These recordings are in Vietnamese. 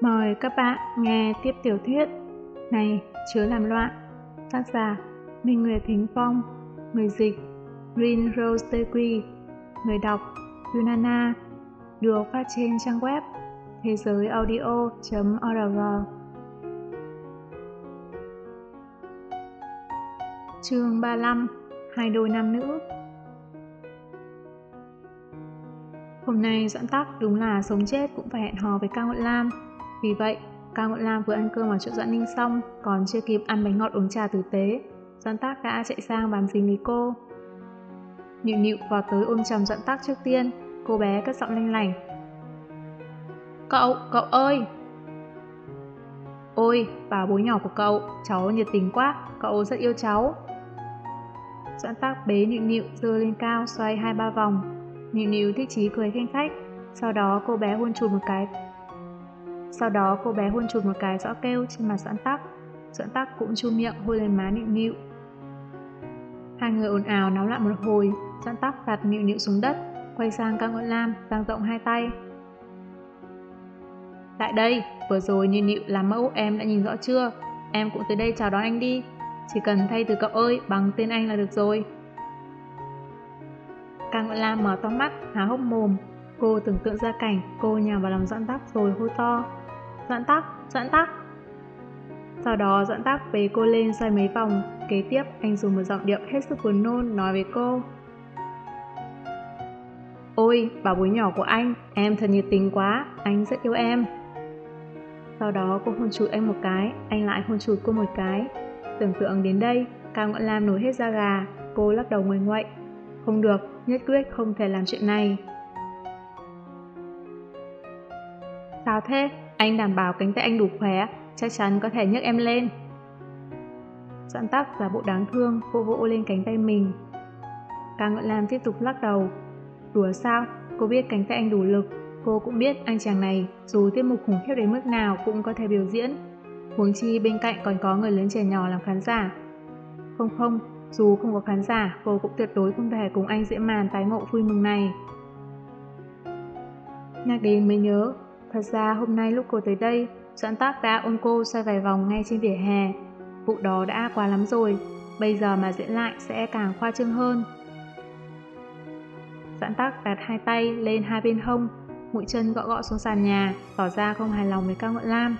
Mời các bạn nghe tiếp tiểu thuyết Này chứa làm loạn, Tác giả Minh Nguyệt Thính Phong, Người dịch Green Rose Tequi Người đọc Yunana, Được phát trên trang web thế giới audio.org Chương 35 Hai đôi nam nữ Hôm nay Doãn Tắc đúng là sống chết cũng phải hẹn hò với Cao Ngọn Lam. Vì vậy, Cao Ngọn Lam vừa ăn cơm ở chỗ Doãn Ninh xong, còn chưa kịp ăn bánh ngọt uống trà tử tế. Doãn tác đã chạy sang bám dính với cô. Nịu nịu vào tới ôm chầm Doãn tác trước tiên, cô bé cất giọng lanh lảnh. Cậu, cậu ơi! Ôi, bà bố nhỏ của cậu, cháu nhiệt tình quá, cậu rất yêu cháu. Doãn tác bế nịu nịu dơ lên cao xoay hai ba vòng, Nịu Nịu thích chí cười khanh khách, sau đó cô bé hôn chùm một cái. Sau đó cô bé hôn chụt một cái rõ kêu trên mặt Doãn Tắc. Doãn Tắc cũng chu miệng hôn lên má Nịu Nịu. Hai người ồn ào náo loạn một hồi, Doãn Tắc đặt Nịu Nịu xuống đất, quay sang Cao Ngọn Lam, dang rộng hai tay. Tại đây, vừa rồi Nịu Nịu làm mẫu em đã nhìn rõ chưa? Em cũng tới đây chào đón anh đi. Chỉ cần thay từ cậu ơi bằng tên anh là được rồi. Càng Ngọn Lam mở to mắt, há hốc mồm. Cô tưởng tượng ra cảnh cô nhào vào lòng Doãn Tắc rồi hô to. Doãn Tắc, Doãn Tắc. Sau đó Doãn Tắc bế cô lên xoay mấy vòng. Kế tiếp anh dùng một giọng điệu hết sức buồn nôn nói với cô. Ôi, bảo bối nhỏ của anh, em thật nhiệt tình quá, anh rất yêu em. Sau đó cô hôn chụt anh một cái, anh lại hôn chụt cô một cái. Tưởng tượng đến đây, Cao Ngọn Lam nổi hết da gà, cô lắc đầu ngoài ngoại. Không được, nhất quyết không thể làm chuyện này. Sao thế? Anh đảm bảo cánh tay anh đủ khỏe, chắc chắn có thể nhấc em lên. Doãn tắc là bộ đáng thương, vỗ vỗ lên cánh tay mình. Càng Ngọn Lam tiếp tục lắc đầu. Đùa sao? Cô biết cánh tay anh đủ lực. Cô cũng biết anh chàng này, dù tiết mục khủng khiếp đến mức nào cũng có thể biểu diễn. Huống chi bên cạnh còn có người lớn trẻ nhỏ làm khán giả. Không không, dù không có khán giả, cô cũng tuyệt đối không thể cùng anh diễn màn tái ngộ vui mừng này. Nhắc đến mới nhớ, thật ra hôm nay lúc cô tới đây, Doãn Tác đã ôm cô xoay vài vòng ngay trên vỉa hè. Vụ đó đã quá lắm rồi, bây giờ mà diễn lại sẽ càng khoa trương hơn. Doãn Tác đặt hai tay lên hai bên hông, mũi chân gõ gõ xuống sàn nhà, tỏ ra không hài lòng với Cao Ngọn Lam.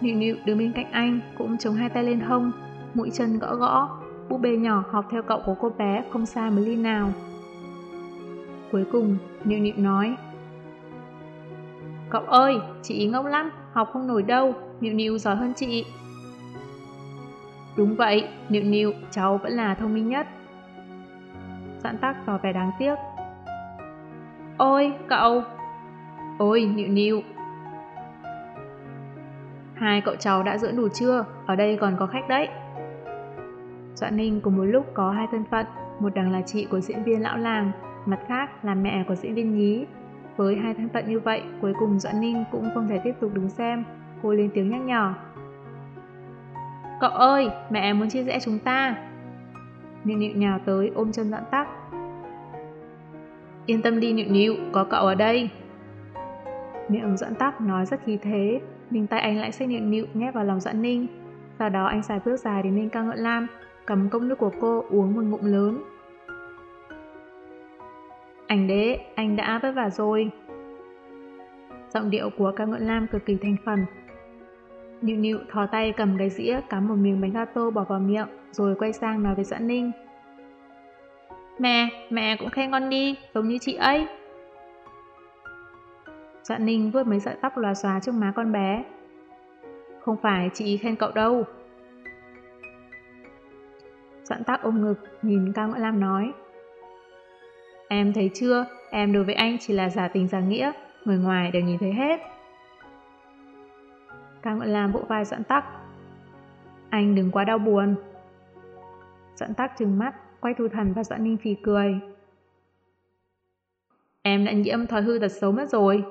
Nịu nịu đứng bên cạnh anh, cũng chống hai tay lên hông, mũi chân gõ gõ, búp bê nhỏ học theo cậu của cô bé không xa một ly nào. Cuối cùng, Nịu Nịu nói Cậu ơi, chị ngốc lắm, học không nổi đâu, Nịu Nịu giỏi hơn chị. Đúng vậy, Nịu Nịu, cháu vẫn là thông minh nhất. Doãn tắc tỏ vẻ đáng tiếc. Ôi, cậu! Ôi, Nịu Nịu! Hai cậu cháu đã dưỡng đủ chưa? Ở đây còn có khách đấy. Doãn Ninh cùng một lúc có hai thân phận, một đằng là chị của diễn viên lão làng, mặt khác là mẹ của diễn viên nhí. Với hai thân phận như vậy, cuối cùng Doãn Ninh cũng không thể tiếp tục đứng xem, cô lên tiếng nhắc nhở. Cậu ơi, mẹ muốn chia rẽ chúng ta. Nịu nịu nhào tới ôm chân Doãn Tắc. Yên tâm đi nịu nịu, có cậu ở đây. Miệng Doãn Tắc nói rất khí thế, nhưng tay anh lại xách nịu nịu nhét vào lòng Doãn Ninh. Sau đó anh xài bước dài đến bên cao ngợi lam, cầm cốc nước của cô uống một ngụm lớn. Anh đế, anh đã vất vả rồi. Giọng điệu của ca ngợi lam cực kỳ thành phần. Nịu nịu thò tay cầm cái dĩa cắm một miếng bánh gato bỏ vào miệng rồi quay sang nói với Doãn Ninh. Mẹ, mẹ cũng khen con đi, giống như chị ấy. Doãn Ninh vuốt mấy sợi tóc lòa xòa trước má con bé. Không phải chị khen cậu đâu. Doãn tác ôm ngực, nhìn Cao Ngọn Lam nói. Em thấy chưa, em đối với anh chỉ là giả tình giả nghĩa, người ngoài đều nhìn thấy hết. Cao Ngọn Lam vỗ vai Doãn tắc. Anh đừng quá đau buồn. Doãn tắc trừng mắt, quay thu thần và Doãn Ninh phì cười. Em đã nhiễm thói hư tật xấu mất rồi.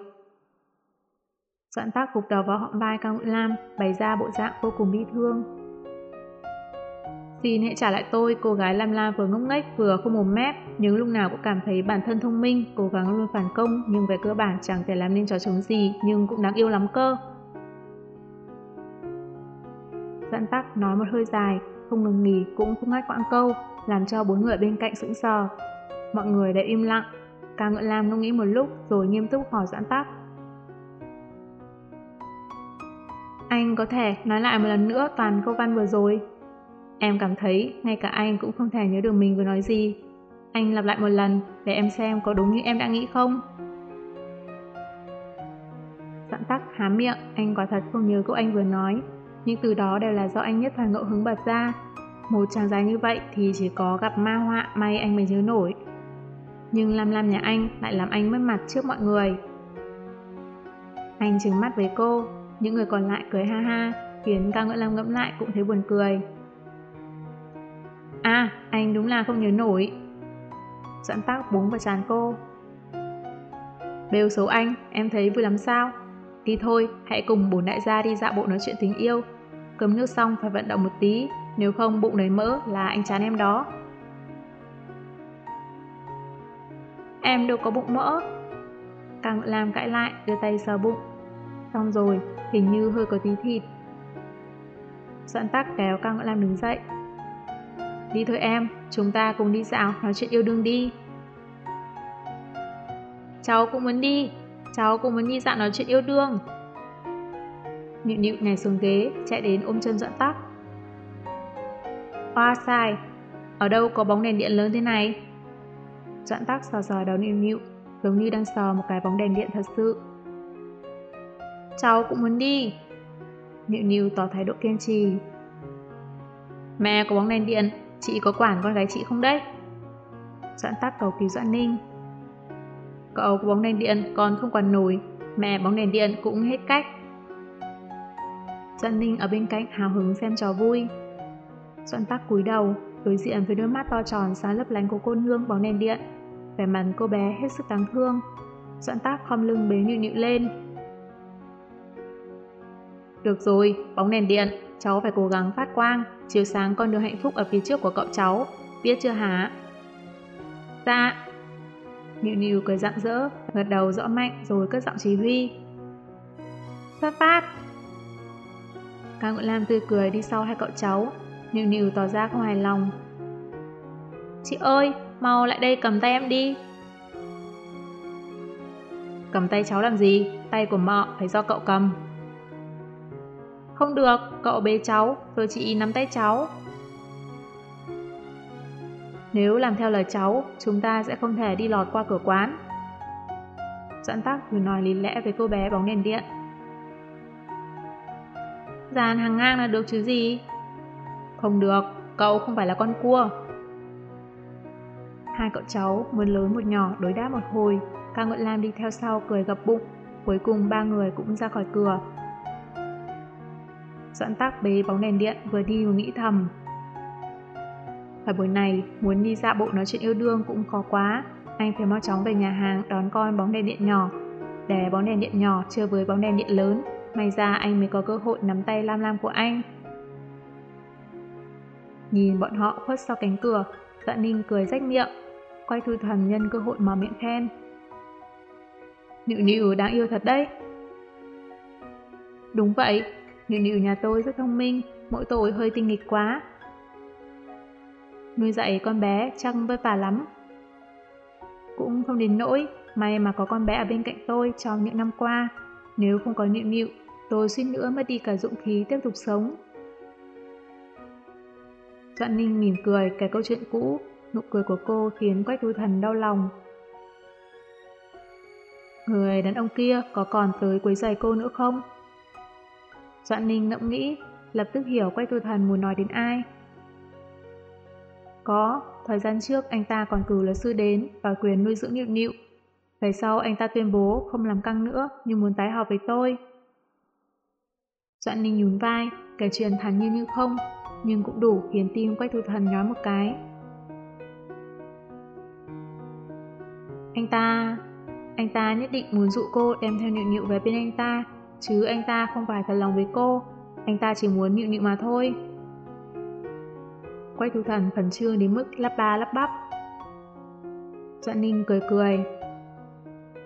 Doãn tác gục đầu vào họng vai Cao Ngọn Lam, bày ra bộ dạng vô cùng bi thương. Xin hãy trả lại tôi, cô gái Lam La vừa ngốc nghếch vừa không mồm mép, nhưng lúc nào cũng cảm thấy bản thân thông minh, cố gắng luôn phản công, nhưng về cơ bản chẳng thể làm nên trò chống gì, nhưng cũng đáng yêu lắm cơ. Doãn tắc nói một hơi dài, không ngừng nghỉ cũng không ngắt quãng câu, làm cho bốn người bên cạnh sững sờ. Mọi người đã im lặng, Cao Ngựa Lam ngẫm nghĩ một lúc rồi nghiêm túc hỏi Doãn tắc. Anh có thể nói lại một lần nữa toàn câu văn vừa rồi. Em cảm thấy ngay cả anh cũng không thể nhớ được mình vừa nói gì. Anh lặp lại một lần để em xem có đúng như em đã nghĩ không. Dặn tắc há miệng, anh quả thật không nhớ câu anh vừa nói. Những từ đó đều là do anh nhất thời ngộ hứng bật ra. Một chàng dài như vậy thì chỉ có gặp ma họa may anh mới nhớ nổi. Nhưng Lam Lam nhà anh lại làm anh mất mặt trước mọi người. Anh trừng mắt với cô, những người còn lại cười ha ha, khiến ca ngợi lam ngẫm lại cũng thấy buồn cười. À, anh đúng là không nhớ nổi. Doãn tắc búng vào chán cô. Bêu xấu anh, em thấy vui lắm sao? Đi thôi, hãy cùng bốn đại gia đi dạo bộ nói chuyện tình yêu. Cấm nước xong phải vận động một tí, nếu không bụng đầy mỡ là anh chán em đó. Em đâu có bụng mỡ. Càng làm cãi lại, đưa tay sờ bụng. Xong rồi, hình như hơi có tí thịt. Doãn tắc kéo Cao Ngọn Lam đứng dậy. Đi thôi em, chúng ta cùng đi dạo, nói chuyện yêu đương đi. Cháu cũng muốn đi, cháu cũng muốn đi dạo nói chuyện yêu đương. Nịu nịu nhảy xuống ghế, chạy đến ôm chân dọn tắc. Oa sai, ở đâu có bóng đèn điện lớn thế này? Dọn tắc sò sò đầu nịu nịu, giống như đang sò một cái bóng đèn điện thật sự. Cháu cũng muốn đi. Nịu nịu tỏ thái độ kiên trì. Mẹ có bóng đèn điện, chị có quản con gái chị không đấy? Doãn tắc cầu cứu Doãn Ninh. Cậu có bóng đèn điện còn không quản nổi, mẹ bóng đèn điện cũng hết cách. Doãn Ninh ở bên cạnh hào hứng xem trò vui. Doãn tắc cúi đầu, đối diện với đôi mắt to tròn sáng lấp lánh của cô nương bóng đèn điện. Vẻ mặt cô bé hết sức đáng thương. Doãn tắc khom lưng bế nhịu nhịu lên, được rồi, bóng đèn điện, cháu phải cố gắng phát quang, chiếu sáng con đường hạnh phúc ở phía trước của cậu cháu, biết chưa hả? Dạ. Niu Niu cười rạng rỡ, gật đầu rõ mạnh rồi cất giọng chỉ huy. Phát phát. Cao Nguyễn Lam tươi cười đi sau hai cậu cháu, Niu Niu tỏ ra không hài lòng. Chị ơi, mau lại đây cầm tay em đi. Cầm tay cháu làm gì? Tay của mọ phải do cậu cầm. Không được, cậu bế cháu, rồi chị nắm tay cháu. Nếu làm theo lời cháu, chúng ta sẽ không thể đi lọt qua cửa quán. Doãn tắc vừa nói lý lẽ với cô bé bóng đèn điện. Dàn hàng ngang là được chứ gì? Không được, cậu không phải là con cua. Hai cậu cháu, một lớn một nhỏ đối đáp một hồi, ca ngợi Lam đi theo sau cười gập bụng, cuối cùng ba người cũng ra khỏi cửa, Doãn tác bế bóng đèn điện vừa đi vừa nghĩ thầm. Phải buổi này, muốn đi dạo bộ nói chuyện yêu đương cũng khó quá. Anh phải mau chóng về nhà hàng đón con bóng đèn điện nhỏ. Để bóng đèn điện nhỏ chơi với bóng đèn điện lớn, may ra anh mới có cơ hội nắm tay lam lam của anh. Nhìn bọn họ khuất sau cánh cửa, Dạ Ninh cười rách miệng, quay thư thần nhân cơ hội mở miệng khen. Nịu nịu đáng yêu thật đấy. Đúng vậy, Nịu nịu nhà tôi rất thông minh, mỗi tội hơi tinh nghịch quá. Nuôi dạy con bé chắc vất vả lắm. Cũng không đến nỗi, may mà có con bé ở bên cạnh tôi trong những năm qua. Nếu không có nịu nịu, tôi suýt nữa mất đi cả dụng khí tiếp tục sống. Doãn Ninh mỉm cười cái câu chuyện cũ, nụ cười của cô khiến Quách Thu Thần đau lòng. Người đàn ông kia có còn tới quấy giày cô nữa không? Doãn Ninh ngẫm nghĩ, lập tức hiểu Quách Tư Thần muốn nói đến ai. Có, thời gian trước anh ta còn cử luật sư đến và quyền nuôi dưỡng nhịu nhịu. Về sau anh ta tuyên bố không làm căng nữa nhưng muốn tái họp với tôi. Doãn Ninh nhún vai, kể chuyện thẳng nhiên như không, nhưng cũng đủ khiến tim Quách thu Thần nhói một cái. Anh ta... Anh ta nhất định muốn dụ cô đem theo nhịu nhịu về bên anh ta chứ anh ta không phải thật lòng với cô, anh ta chỉ muốn nhịu nhịu mà thôi. Quách Thu Thần khẩn trương đến mức lắp ba lắp bắp. Doãn Ninh cười cười.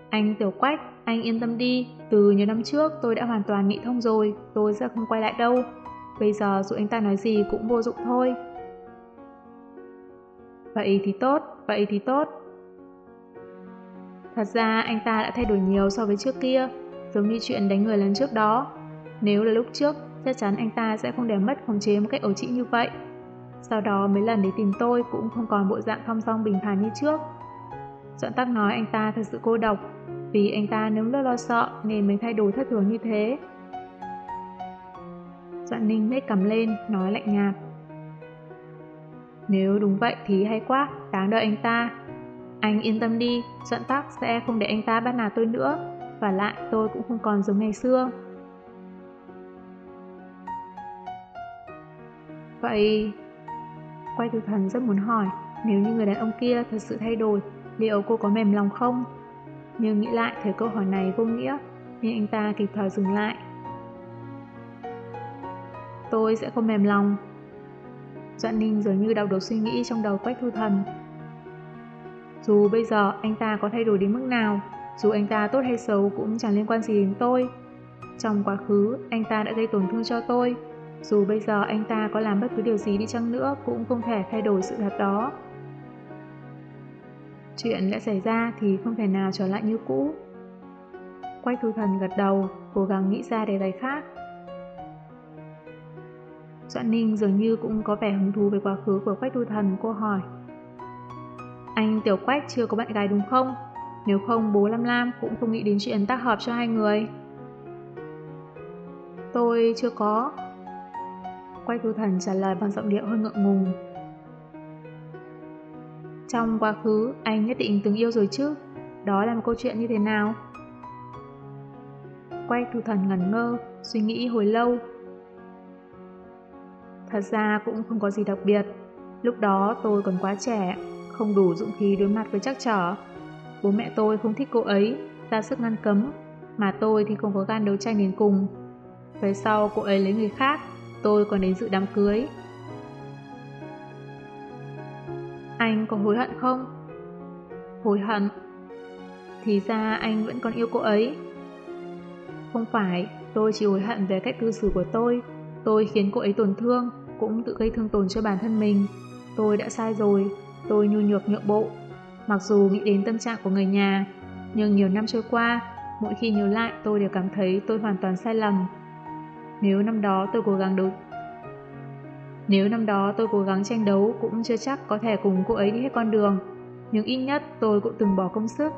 Anh Tiểu Quách, anh yên tâm đi, từ nhiều năm trước tôi đã hoàn toàn nghĩ thông rồi, tôi sẽ không quay lại đâu. Bây giờ dù anh ta nói gì cũng vô dụng thôi. Vậy thì tốt, vậy thì tốt. Thật ra anh ta đã thay đổi nhiều so với trước kia, giống như chuyện đánh người lần trước đó. Nếu là lúc trước, chắc chắn anh ta sẽ không để mất khống chế một cách ẩu trĩ như vậy. Sau đó mấy lần để tìm tôi cũng không còn bộ dạng thong dong bình thản như trước. Doãn tắc nói anh ta thật sự cô độc, vì anh ta nếm lo lo sợ nên mới thay đổi thất thường như thế. Doãn ninh lấy cầm lên, nói lạnh nhạt. Nếu đúng vậy thì hay quá, đáng đợi anh ta. Anh yên tâm đi, Doãn tắc sẽ không để anh ta bắt nạt tôi nữa, và lại tôi cũng không còn giống ngày xưa. Vậy... Quay từ thần rất muốn hỏi, nếu như người đàn ông kia thật sự thay đổi, liệu cô có mềm lòng không? Nhưng nghĩ lại thấy câu hỏi này vô nghĩa, nên anh ta kịp thời dừng lại. Tôi sẽ không mềm lòng. Doãn Ninh dường như đau đầu suy nghĩ trong đầu Quách Thu Thần. Dù bây giờ anh ta có thay đổi đến mức nào, dù anh ta tốt hay xấu cũng chẳng liên quan gì đến tôi. Trong quá khứ, anh ta đã gây tổn thương cho tôi. Dù bây giờ anh ta có làm bất cứ điều gì đi chăng nữa cũng không thể thay đổi sự thật đó. Chuyện đã xảy ra thì không thể nào trở lại như cũ. Quách thu thần gật đầu, cố gắng nghĩ ra đề tài khác. Doãn Ninh dường như cũng có vẻ hứng thú về quá khứ của Quách thu thần, cô hỏi. Anh Tiểu Quách chưa có bạn gái đúng không? Nếu không bố Lam Lam cũng không nghĩ đến chuyện tác hợp cho hai người. Tôi chưa có. Quách thu thần trả lời bằng giọng điệu hơi ngượng ngùng. Trong quá khứ, anh nhất định từng yêu rồi chứ? Đó là một câu chuyện như thế nào? Quay thu thần ngẩn ngơ, suy nghĩ hồi lâu. Thật ra cũng không có gì đặc biệt. Lúc đó tôi còn quá trẻ, không đủ dũng khí đối mặt với chắc trở. Bố mẹ tôi không thích cô ấy, ra sức ngăn cấm, mà tôi thì không có gan đấu tranh đến cùng. Về sau cô ấy lấy người khác, tôi còn đến dự đám cưới. Anh có hối hận không? Hối hận? Thì ra anh vẫn còn yêu cô ấy. Không phải, tôi chỉ hối hận về cách cư xử của tôi. Tôi khiến cô ấy tổn thương, cũng tự gây thương tổn cho bản thân mình. Tôi đã sai rồi, tôi nhu nhược nhượng bộ. Mặc dù nghĩ đến tâm trạng của người nhà, nhưng nhiều năm trôi qua, mỗi khi nhớ lại tôi đều cảm thấy tôi hoàn toàn sai lầm. Nếu năm đó tôi cố gắng đấu nếu năm đó tôi cố gắng tranh đấu cũng chưa chắc có thể cùng cô ấy đi hết con đường, nhưng ít nhất tôi cũng từng bỏ công sức.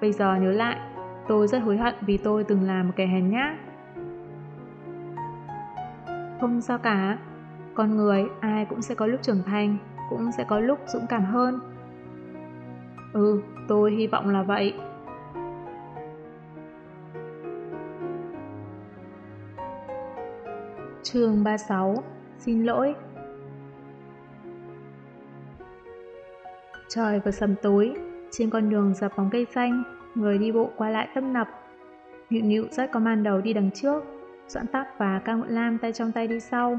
Bây giờ nhớ lại, tôi rất hối hận vì tôi từng là một kẻ hèn nhát. Không sao cả, con người ai cũng sẽ có lúc trưởng thành, cũng sẽ có lúc dũng cảm hơn. Ừ, tôi hy vọng là vậy. Chương 36 Xin lỗi. Trời vừa sầm tối Trên con đường dọc bóng cây xanh Người đi bộ qua lại tấp nập. Nhự nhự dắt có man đầu đi đằng trước Doãn tắc và ca ngụy lam tay trong tay đi sau.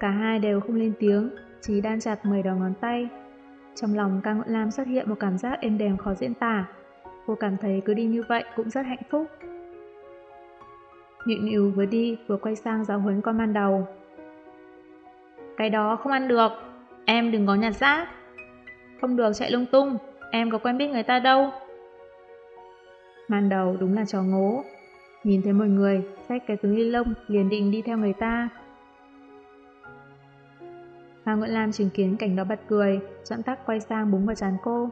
Cả hai đều không lên tiếng Chỉ đan chặt mười đầu ngón tay. Trong lòng ca ngọn lam xuất hiện một cảm giác êm đềm khó diễn tả Cô cảm thấy cứ đi như vậy cũng rất hạnh phúc Nhịn nhự vừa đi vừa quay sang giáo huấn con man đầu cái đó không ăn được, em đừng có nhặt rác. Không được chạy lung tung, em có quen biết người ta đâu. Man đầu đúng là trò ngố. Nhìn thấy một người, xách cái túi ni lông liền định đi theo người ta. Hà Nguyễn Lam chứng kiến cảnh đó bật cười, dẫn tắc quay sang búng vào chán cô.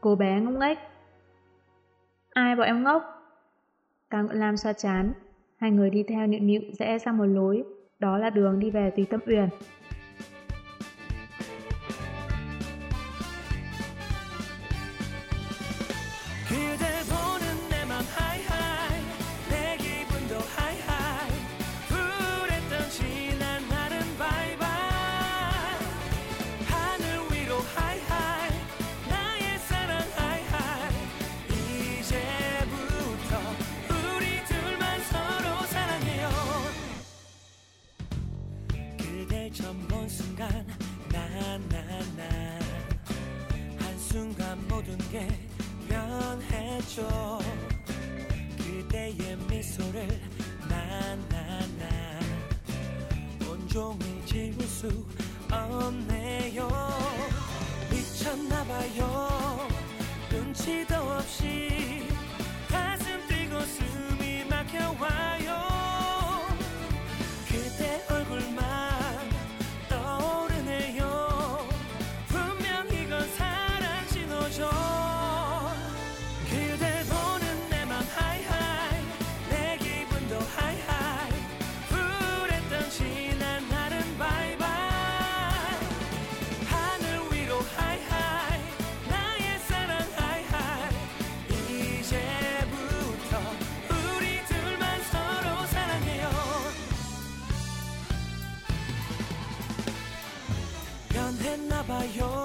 Cô bé ngốc nghếch. Ai bảo em ngốc? Cao Nguyễn Lam xoa chán, hai người đi theo nịu nịu rẽ sang một lối, đó là đường đi về Tùy Tâm Uyển. 난 모든 게 변했죠. 그대의 미소를 나나나. 온종일 지울 수 없네요. 미쳤나봐요. 눈치도 없이 가슴 뛰고 숨이 막혀와요. 把勇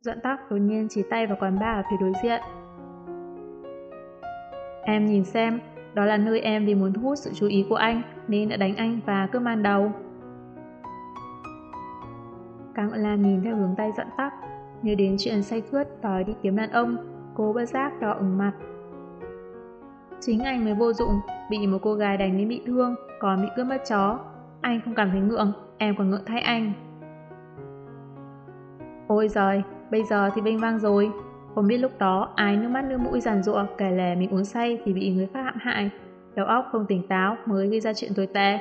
Doãn tắc đột nhiên chỉ tay vào quán bar ở phía đối diện. Em nhìn xem, đó là nơi em vì muốn thu hút sự chú ý của anh nên đã đánh anh và cướp man đầu. Càng Ngọn Lam nhìn theo hướng tay Doãn tắc, nhớ đến chuyện say cướp đòi đi kiếm đàn ông, cô bất giác đỏ ửng mặt. Chính anh mới vô dụng, bị một cô gái đánh đến bị thương, còn bị cướp mất chó. Anh không cảm thấy ngượng, em còn ngượng thay anh. Ôi giời, bây giờ thì bênh vang rồi. Không biết lúc đó ai nước mắt nước mũi giàn giụa kể lể mình uống say thì bị người khác hãm hại. Đầu óc không tỉnh táo mới gây ra chuyện tồi tệ.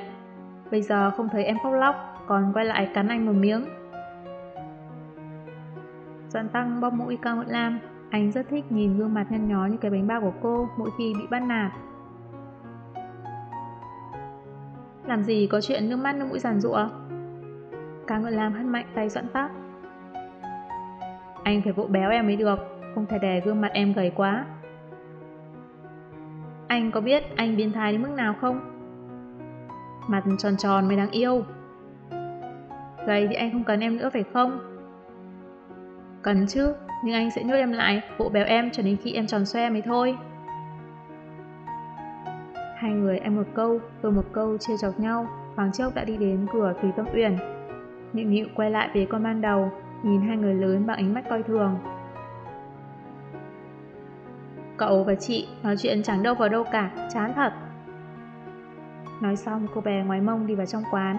Bây giờ không thấy em khóc lóc, còn quay lại cắn anh một miếng. Doãn tăng bóp mũi cao ngọn lam. Anh rất thích nhìn gương mặt nhăn nhó như cái bánh bao của cô mỗi khi bị bắt nạt. Làm gì có chuyện nước mắt nước mũi giàn giụa? Cao ngọn lam hất mạnh tay Doãn tắc. Anh phải vỗ béo em mới được, không thể để gương mặt em gầy quá. Anh có biết anh biến thái đến mức nào không? Mặt tròn tròn mới đáng yêu. Gầy thì anh không cần em nữa phải không? Cần chứ, nhưng anh sẽ nhốt em lại, vỗ béo em cho đến khi em tròn xoe mới thôi. Hai người em một câu, tôi một câu chia chọc nhau, Hoàng Chốc đã đi đến cửa thủy Tâm Uyển. Nhịn nhịu quay lại về con ban đầu, nhìn hai người lớn bằng ánh mắt coi thường. Cậu và chị nói chuyện chẳng đâu vào đâu cả, chán thật. Nói xong cô bé ngoái mông đi vào trong quán.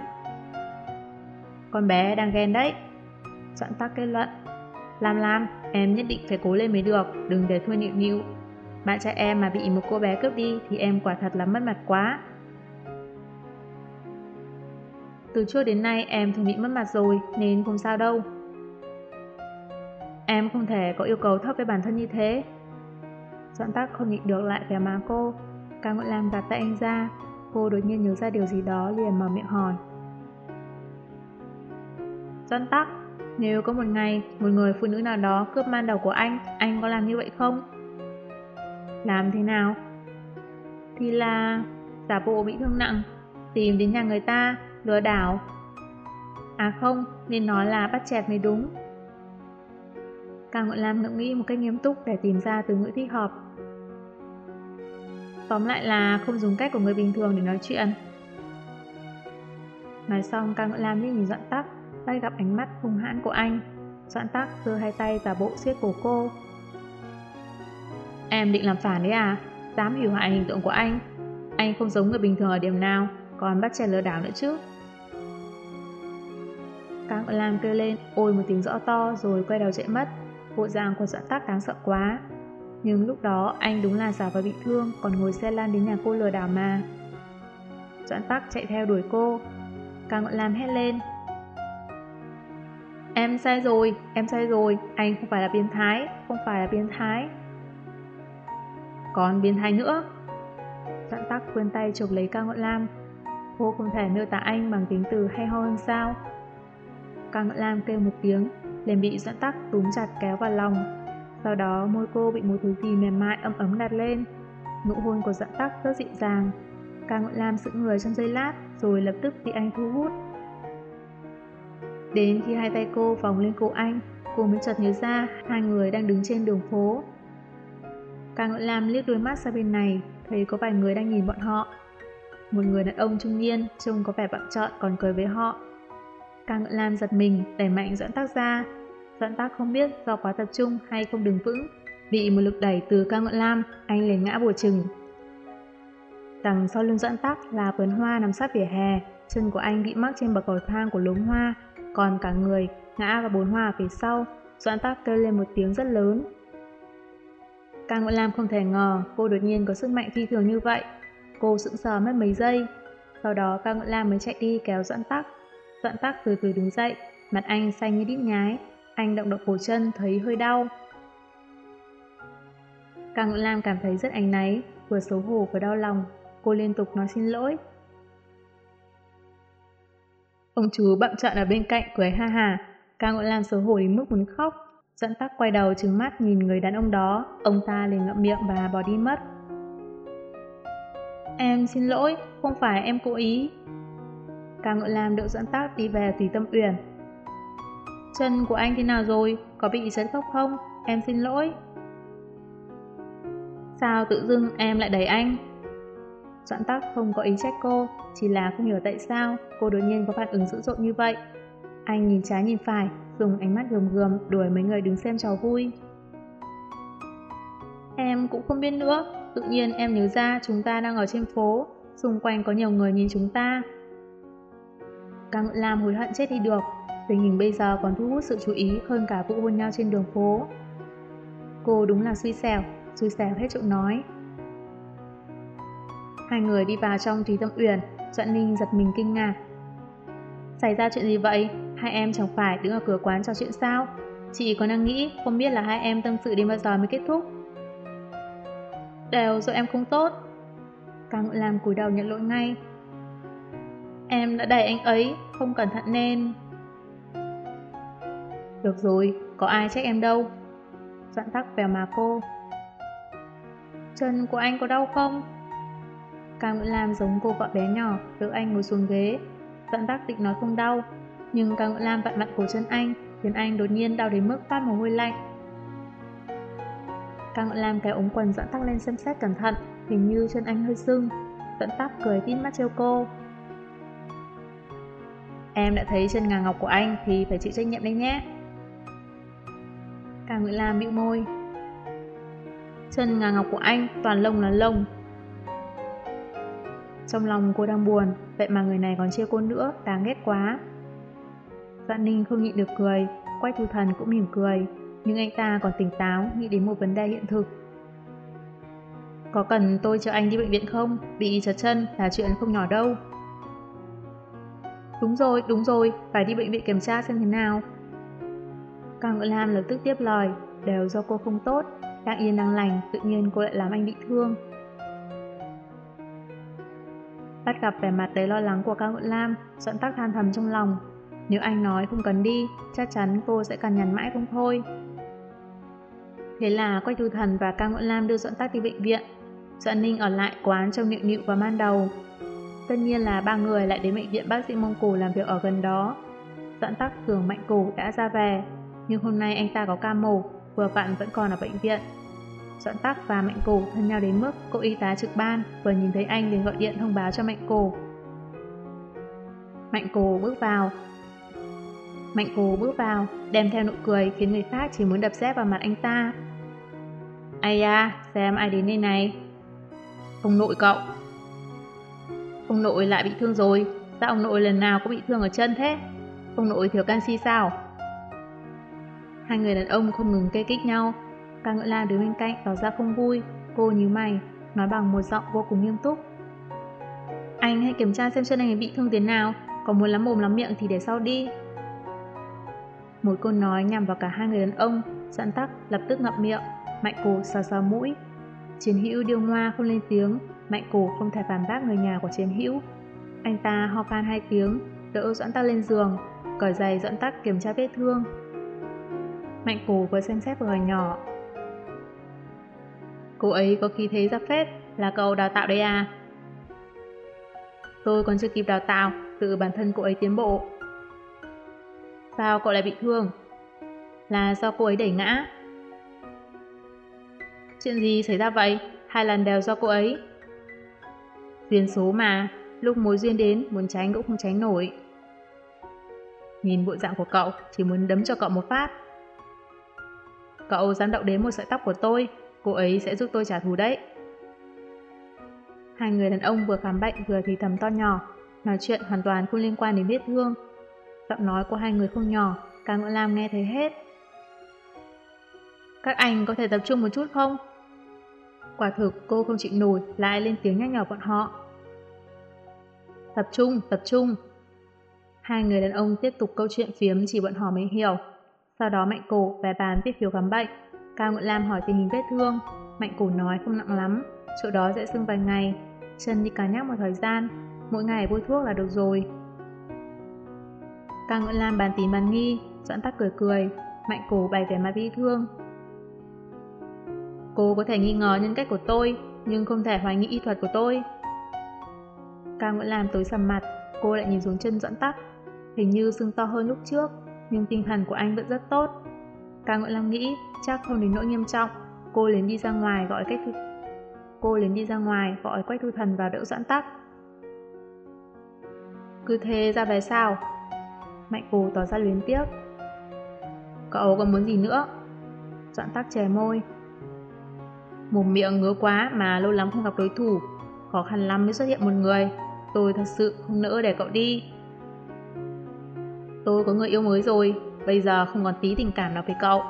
Con bé đang ghen đấy. chọn tắc kết luận. Lam Lam, em nhất định phải cố lên mới được, đừng để thua nịu nịu. Bạn trai em mà bị một cô bé cướp đi thì em quả thật là mất mặt quá. Từ trước đến nay em thường bị mất mặt rồi nên không sao đâu. Em không thể có yêu cầu thấp với bản thân như thế. Doãn tắc không nhịn được lại vẻ má cô. Cao Ngọn Lam gạt tay anh ra. Cô đột nhiên nhớ ra điều gì đó liền mở miệng hỏi. Doãn tắc, nếu có một ngày một người phụ nữ nào đó cướp man đầu của anh, anh có làm như vậy không? Làm thế nào? Thì là giả bộ bị thương nặng, tìm đến nhà người ta, lừa đảo. À không, nên nói là bắt chẹt mới đúng. Cao Ngọn Lam ngẫm nghĩ một cách nghiêm túc để tìm ra từ ngữ thích hợp. Tóm lại là không dùng cách của người bình thường để nói chuyện. Nói xong Cao Ngọn Lam liếc nhìn Doãn Tắc, bắt gặp ánh mắt hung hãn của anh. Doãn Tắc giơ hai tay giả bộ siết cổ cô. Em định làm phản đấy à? Dám hủy hoại hình tượng của anh? Anh không giống người bình thường ở điểm nào, còn bắt trẻ lừa đảo nữa chứ? Cao Ngọn Lam kêu lên, ôi một tiếng rõ to rồi quay đầu chạy mất. Bộ dạng của Doãn Tắc đáng sợ quá. Nhưng lúc đó anh đúng là giả và bị thương, còn ngồi xe lan đến nhà cô lừa đảo mà. Doãn Tắc chạy theo đuổi cô. ca Ngọn Lam hét lên. Em sai rồi, em sai rồi, anh không phải là biến thái, không phải là biến thái. Còn biến thái nữa. Doãn Tắc vươn tay chụp lấy ca Ngọn Lam. Cô không thể miêu tả anh bằng tính từ hay ho hơn sao. ca Ngọn Lam kêu một tiếng, liền bị dẫn Tắc túm chặt kéo vào lòng. Sau đó môi cô bị một thứ gì mềm mại ấm ấm đặt lên. Nụ hôn của dẫn Tắc rất dịu dàng. Ca Ngọn Lam sững người trong giây lát rồi lập tức bị anh thu hút. Đến khi hai tay cô vòng lên cổ anh, cô mới chợt nhớ ra hai người đang đứng trên đường phố. Ca Ngọn Lam liếc đôi mắt sang bên này, thấy có vài người đang nhìn bọn họ. Một người đàn ông trung niên trông có vẻ bận trợn còn cười với họ. Ca Ngọn Lam giật mình, đẩy mạnh dẫn Tắc ra. Doãn Tác không biết do quá tập trung hay không đứng vững, bị một lực đẩy từ Cao Ngọn Lam, anh liền ngã bùa chừng. Đằng sau lưng Doãn Tắc là vườn hoa nằm sát vỉa hè, chân của anh bị mắc trên bậc cầu thang của lốm hoa, còn cả người ngã vào bốn hoa phía sau. Doãn Tắc kêu lên một tiếng rất lớn. Cao Ngọn Lam không thể ngờ cô đột nhiên có sức mạnh phi thường như vậy. Cô sững sờ mất mấy giây. Sau đó Cao Ngọn Lam mới chạy đi kéo Doãn Tắc. Doãn Tắc từ từ đứng dậy, mặt anh xanh như đít nhái. Anh động động cổ chân thấy hơi đau. Cao Ngọn Lam cảm thấy rất ánh náy, vừa xấu hổ vừa đau lòng. Cô liên tục nói xin lỗi. Ông chú bậm trợn ở bên cạnh cười ha hà. Cao Ngọn Lam xấu hổ đến mức muốn khóc. Dẫn tắc quay đầu trừng mắt nhìn người đàn ông đó, ông ta liền ngậm miệng và bỏ đi mất. Em xin lỗi, không phải em cố ý. Cao Ngự Lam đỡ dẫn tắc đi về tùy tâm uyển. Chân của anh thế nào rồi? Có bị chấn khóc không? Em xin lỗi. Sao tự dưng em lại đẩy anh? Doãn tắc không có ý trách cô, chỉ là không hiểu tại sao cô đột nhiên có phản ứng dữ dội như vậy. Anh nhìn trái nhìn phải, dùng ánh mắt gườm gườm đuổi mấy người đứng xem trò vui. Em cũng không biết nữa, tự nhiên em nhớ ra chúng ta đang ở trên phố, xung quanh có nhiều người nhìn chúng ta. càng Ngự Lam hối hận chết đi được, tình hình bây giờ còn thu hút sự chú ý hơn cả vụ hôn nhau trên đường phố. Cô đúng là suy xẻo, suy xẻo hết chỗ nói. Hai người đi vào trong Trí Tâm Uyển, Doãn Ninh giật mình kinh ngạc. Xảy ra chuyện gì vậy? Hai em chẳng phải đứng ở cửa quán trò chuyện sao? Chị còn đang nghĩ không biết là hai em tâm sự đến bao giờ mới kết thúc. Đều do em không tốt. Càng Ngự làm cúi đầu nhận lỗi ngay. Em đã đẩy anh ấy, không cẩn thận nên... Được rồi, có ai trách em đâu. Doãn tắc vèo mà cô. Chân của anh có đau không? Cao Nguyễn Lam giống cô vợ bé nhỏ, đỡ anh ngồi xuống ghế. Doãn tắc định nói không đau, nhưng Cao Nguyễn Lam vặn vặn cổ chân anh, khiến anh đột nhiên đau đến mức phát mồ hôi lạnh. Cao Nguyễn Lam kéo ống quần Doãn tắc lên xem xét cẩn thận, hình như chân anh hơi sưng. Doãn tắc cười tít mắt trêu cô. Em đã thấy chân ngà ngọc của anh thì phải chịu trách nhiệm đấy nhé. Cao Ngự Lam bĩu môi. Chân ngà ngọc của anh toàn lông là lông. Trong lòng cô đang buồn, vậy mà người này còn chia cô nữa, đáng ghét quá. vạn Ninh không nhịn được cười, quay thu thần cũng mỉm cười, nhưng anh ta còn tỉnh táo, nghĩ đến một vấn đề hiện thực. Có cần tôi cho anh đi bệnh viện không? Bị trật chân là chuyện không nhỏ đâu. Đúng rồi, đúng rồi, phải đi bệnh viện kiểm tra xem thế nào. Cao Ngự Lam lập tức tiếp lời, đều do cô không tốt, đang yên đang lành, tự nhiên cô lại làm anh bị thương. Bắt gặp vẻ mặt đầy lo lắng của Cao Ngự Lam, Doãn Tắc than thầm trong lòng. Nếu anh nói không cần đi, chắc chắn cô sẽ cần nhằn mãi không thôi. Thế là Quách Thu Thần và Cao Ngự Lam đưa Doãn Tắc đi bệnh viện. Doãn Ninh ở lại quán trong nịu nịu và man đầu. Tất nhiên là ba người lại đến bệnh viện bác sĩ Mông Cổ làm việc ở gần đó. Doãn Tắc thường Mạnh Cổ đã ra về, nhưng hôm nay anh ta có ca mổ, vừa vặn vẫn còn ở bệnh viện. Doãn Tắc và Mạnh Cổ thân nhau đến mức cô y tá trực ban vừa nhìn thấy anh liền gọi điện thông báo cho Mạnh Cổ. Mạnh Cổ bước vào. Mạnh Cổ bước vào, đem theo nụ cười khiến người khác chỉ muốn đập dép vào mặt anh ta. Ai da, xem ai đến đây này. Ông nội cậu. Ông nội lại bị thương rồi, sao ông nội lần nào cũng bị thương ở chân thế? Ông nội thiếu canxi sao? Hai người đàn ông không ngừng kê kích nhau. Ca Ngợi Lan đứng bên cạnh tỏ ra không vui. Cô nhíu mày, nói bằng một giọng vô cùng nghiêm túc. Anh hãy kiểm tra xem chân anh bị thương thế nào, có muốn lắm mồm lắm miệng thì để sau đi. Một câu nói nhằm vào cả hai người đàn ông, giãn tắc lập tức ngậm miệng, mạnh cổ xoa xoa mũi. Chiến hữu điêu ngoa không lên tiếng, mạnh cổ không thể phản bác người nhà của chiến hữu. Anh ta ho khan hai tiếng, đỡ doãn tắc lên giường, cởi giày doãn tắc kiểm tra vết thương. Mạnh cổ vừa xem xét vừa nhỏ. Cô ấy có khí thế ra phết, là cậu đào tạo đấy à? Tôi còn chưa kịp đào tạo, tự bản thân cô ấy tiến bộ. Sao cậu lại bị thương? Là do cô ấy đẩy ngã. Chuyện gì xảy ra vậy? Hai lần đều do cô ấy. Duyên số mà, lúc mối duyên đến, muốn tránh cũng không tránh nổi. Nhìn bộ dạng của cậu, chỉ muốn đấm cho cậu một phát. Cậu dám động đến một sợi tóc của tôi, cô ấy sẽ giúp tôi trả thù đấy. Hai người đàn ông vừa khám bệnh vừa thì thầm to nhỏ, nói chuyện hoàn toàn không liên quan đến vết thương. Giọng nói của hai người không nhỏ, cả Ngưỡng Lam nghe thấy hết. Các anh có thể tập trung một chút không? Quả thực cô không chịu nổi lại lên tiếng nhắc nhở bọn họ. Tập trung, tập trung. Hai người đàn ông tiếp tục câu chuyện phiếm chỉ bọn họ mới hiểu. Sau đó Mạnh Cổ về bàn viết phiếu khám bệnh. Cao nguyễn Lam hỏi tình hình vết thương. Mạnh Cổ nói không nặng lắm, chỗ đó sẽ sưng vài ngày. Chân đi cá nhắc một thời gian, mỗi ngày bôi thuốc là được rồi. Cao nguyễn Lam bàn tín bàn nghi, Doãn tắt cười cười, Mạnh Cổ bày vẻ mặt bi thương. Cô có thể nghi ngờ nhân cách của tôi, nhưng không thể hoài nghi y thuật của tôi. Cao Nguyễn Lam tối sầm mặt, cô lại nhìn xuống chân Doãn tắt. Hình như sưng to hơn lúc trước, nhưng tinh thần của anh vẫn rất tốt. Cao Nguyễn Lam nghĩ chắc không đến nỗi nghiêm trọng, cô liền đi ra ngoài gọi cách thư... Cô liền đi ra ngoài gọi quách thư thần vào đỡ Doãn Tắc. Cứ thế ra về sao? Mạnh cổ tỏ ra luyến tiếc. Cậu còn muốn gì nữa? Doãn Tắc chè môi. Mồm miệng ngứa quá mà lâu lắm không gặp đối thủ, khó khăn lắm mới xuất hiện một người. Tôi thật sự không nỡ để cậu đi. Tôi có người yêu mới rồi, bây giờ không còn tí tình cảm nào với cậu.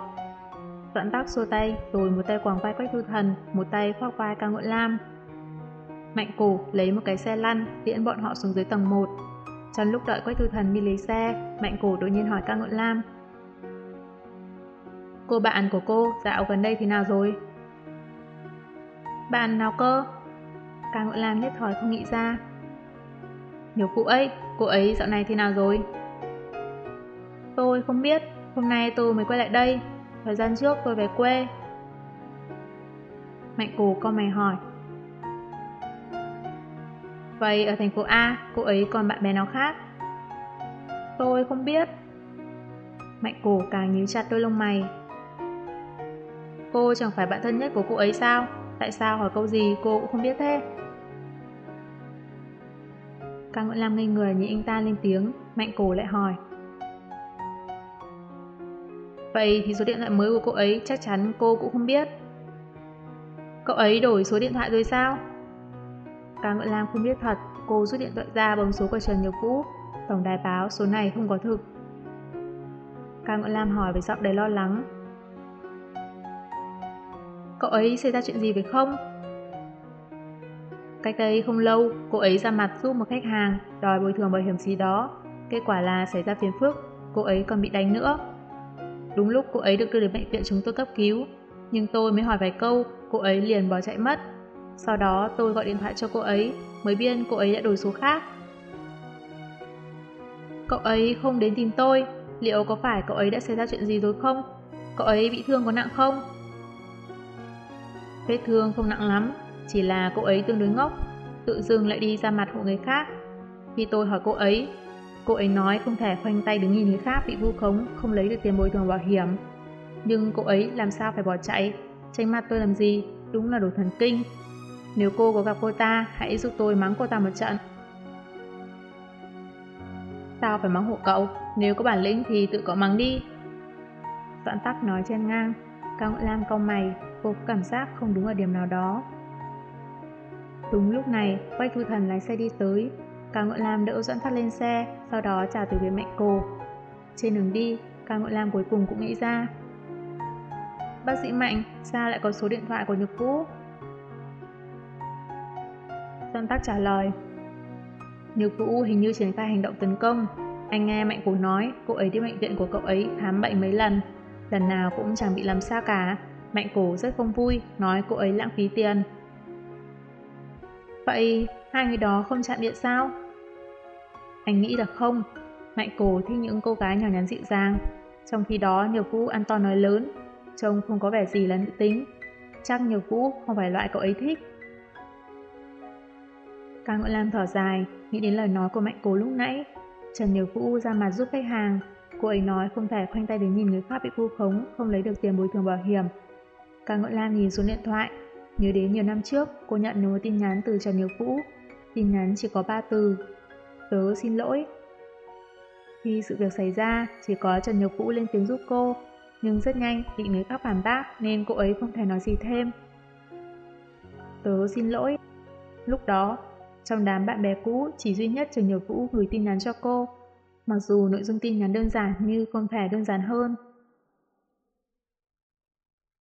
Doãn tóc xua tay, rồi một tay quàng vai quách thư thần, một tay khoác vai ca ngưỡng lam. Mạnh cổ lấy một cái xe lăn, tiễn bọn họ xuống dưới tầng 1. Trong lúc đợi quách thư thần đi lấy xe, mạnh cổ đột nhiên hỏi ca ngưỡng lam. Cô bạn của cô dạo gần đây thế nào rồi? Bạn nào cơ? Ca ngưỡng lam nhất thời không nghĩ ra. Nhiều cụ ấy, cô ấy dạo này thế nào rồi? Tôi không biết, hôm nay tôi mới quay lại đây, thời gian trước tôi về quê. Mạnh cổ con mày hỏi. Vậy ở thành phố A, cô ấy còn bạn bè nào khác? Tôi không biết. Mạnh cổ càng nhíu chặt đôi lông mày. Cô chẳng phải bạn thân nhất của cô ấy sao? Tại sao hỏi câu gì cô cũng không biết thế? Cao Nguyễn Lam ngây người nhìn anh ta lên tiếng, mạnh cổ lại hỏi. Vậy thì số điện thoại mới của cô ấy chắc chắn cô cũng không biết. Cậu ấy đổi số điện thoại rồi sao? Cao Nguyễn Lam không biết thật, cô rút điện thoại ra bấm số của Trần Nhược Vũ. Tổng đài báo số này không có thực. Cao Nguyễn Lam hỏi với giọng đầy lo lắng. Cậu ấy xảy ra chuyện gì phải không? Cách đây không lâu, cô ấy ra mặt giúp một khách hàng đòi bồi thường bảo hiểm gì đó. Kết quả là xảy ra phiền phức, cô ấy còn bị đánh nữa. Đúng lúc cô ấy được đưa đến bệnh viện chúng tôi cấp cứu, nhưng tôi mới hỏi vài câu, cô ấy liền bỏ chạy mất. Sau đó tôi gọi điện thoại cho cô ấy, mới biết cô ấy đã đổi số khác. Cậu ấy không đến tìm tôi, liệu có phải cậu ấy đã xảy ra chuyện gì rồi không? Cậu ấy bị thương có nặng không? Vết thương không nặng lắm, chỉ là cô ấy tương đối ngốc, tự dưng lại đi ra mặt hộ người khác. Khi tôi hỏi cô ấy, cô ấy nói không thể khoanh tay đứng nhìn người khác bị vu khống, không lấy được tiền bồi thường bảo hiểm. Nhưng cô ấy làm sao phải bỏ chạy? Tránh mặt tôi làm gì? Đúng là đồ thần kinh. Nếu cô có gặp cô ta, hãy giúp tôi mắng cô ta một trận. Sao phải mắng hộ cậu? Nếu có bản lĩnh thì tự cậu mắng đi. Doãn tắc nói trên ngang. Cao Ngọn Lam cau mày, cô có cảm giác không đúng ở điểm nào đó. Đúng lúc này, Quách Thu Thần lái xe đi tới. Cao Ngọn Lam đỡ Doãn tắc lên xe, sau đó chào từ biệt mẹ cô. Trên đường đi, Cao Ngọn Lam cuối cùng cũng nghĩ ra. Bác sĩ Mạnh, sao lại có số điện thoại của Nhược Vũ? Doãn tắc trả lời. Nhược Vũ hình như triển khai hành động tấn công. Anh nghe Mạnh cô nói cô ấy đi bệnh viện của cậu ấy khám bệnh mấy lần. Lần nào cũng chẳng bị làm sao cả. Mạnh cô rất không vui, nói cô ấy lãng phí tiền. Vậy hai người đó không chạm điện sao? Anh nghĩ là không. Mạnh Cổ thích những cô gái nhỏ nhắn dịu dàng. Trong khi đó nhiều Vũ ăn to nói lớn, trông không có vẻ gì là nữ tính. Chắc nhiều Vũ không phải loại cậu ấy thích. Ca Ngợi Lam thở dài, nghĩ đến lời nói của Mạnh Cố lúc nãy. Trần nhiều Vũ ra mặt giúp khách hàng. Cô ấy nói không thể khoanh tay đứng nhìn người khác bị vu khống, không lấy được tiền bồi thường bảo hiểm. Ca Ngợi Lam nhìn xuống điện thoại, nhớ đến nhiều năm trước cô nhận được một tin nhắn từ Trần nhiều Vũ. Tin nhắn chỉ có 3 từ. Tớ xin lỗi. Khi sự việc xảy ra, chỉ có Trần Nhược Vũ lên tiếng giúp cô, nhưng rất nhanh bị người khác phản bác nên cô ấy không thể nói gì thêm. Tớ xin lỗi. Lúc đó, trong đám bạn bè cũ, chỉ duy nhất Trần Nhược Vũ gửi tin nhắn cho cô. Mặc dù nội dung tin nhắn đơn giản như không thể đơn giản hơn,